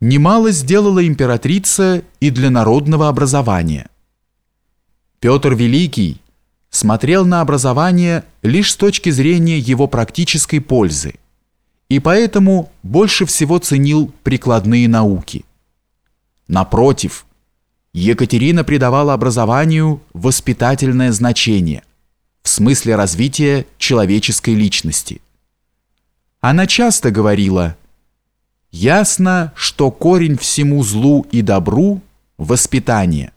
Немало сделала императрица и для народного образования. Петр Великий смотрел на образование лишь с точки зрения его практической пользы и поэтому больше всего ценил прикладные науки. Напротив, Екатерина придавала образованию воспитательное значение в смысле развития человеческой личности. Она часто говорила «Ясно, что корень всему злу и добру – воспитание».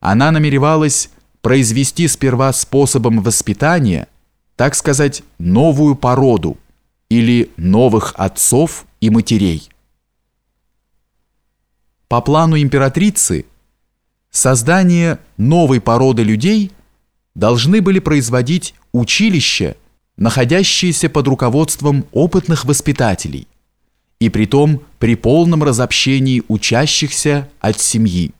Она намеревалась произвести сперва способом воспитания, так сказать, новую породу или новых отцов и матерей. По плану императрицы, создание новой породы людей должны были производить училища, находящиеся под руководством опытных воспитателей, и притом при полном разобщении учащихся от семьи.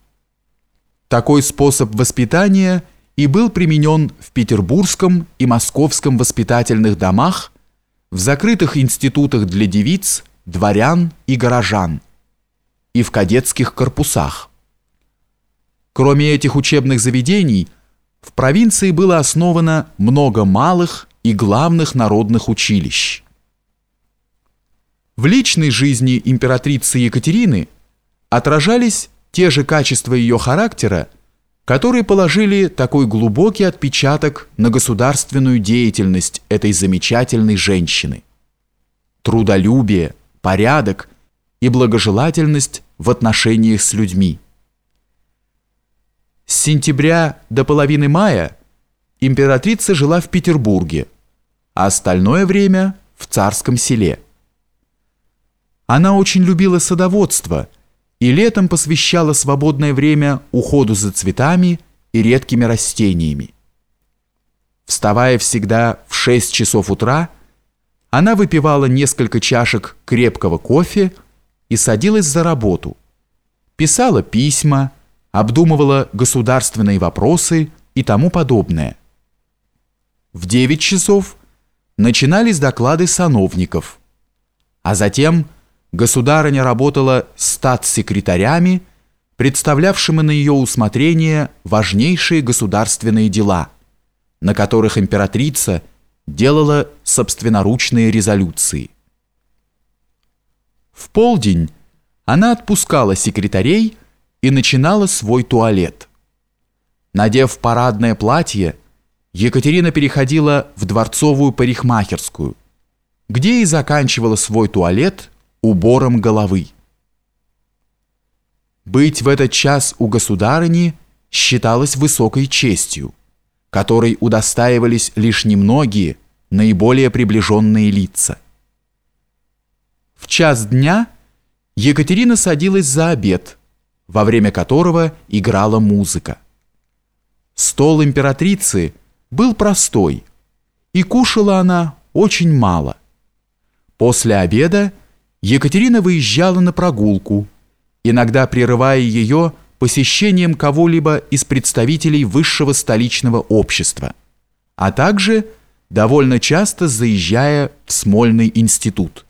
Такой способ воспитания и был применен в петербургском и московском воспитательных домах, в закрытых институтах для девиц, дворян и горожан – и в кадетских корпусах. Кроме этих учебных заведений, в провинции было основано много малых и главных народных училищ. В личной жизни императрицы Екатерины отражались те же качества ее характера, которые положили такой глубокий отпечаток на государственную деятельность этой замечательной женщины. Трудолюбие, порядок и благожелательность в отношениях с людьми. С сентября до половины мая императрица жила в Петербурге, а остальное время в царском селе. Она очень любила садоводство и летом посвящала свободное время уходу за цветами и редкими растениями. Вставая всегда в 6 часов утра, она выпивала несколько чашек крепкого кофе и садилась за работу. Писала письма, обдумывала государственные вопросы и тому подобное. В 9 часов начинались доклады сановников, а затем государыня работала статс-секретарями, представлявшими на ее усмотрение важнейшие государственные дела, на которых императрица делала собственноручные резолюции. В полдень она отпускала секретарей и начинала свой туалет. Надев парадное платье, Екатерина переходила в дворцовую парикмахерскую, где и заканчивала свой туалет убором головы. Быть в этот час у государыни считалось высокой честью, которой удостаивались лишь немногие, наиболее приближенные лица. В час дня Екатерина садилась за обед, во время которого играла музыка. Стол императрицы был простой, и кушала она очень мало. После обеда Екатерина выезжала на прогулку, иногда прерывая ее посещением кого-либо из представителей высшего столичного общества, а также довольно часто заезжая в Смольный институт.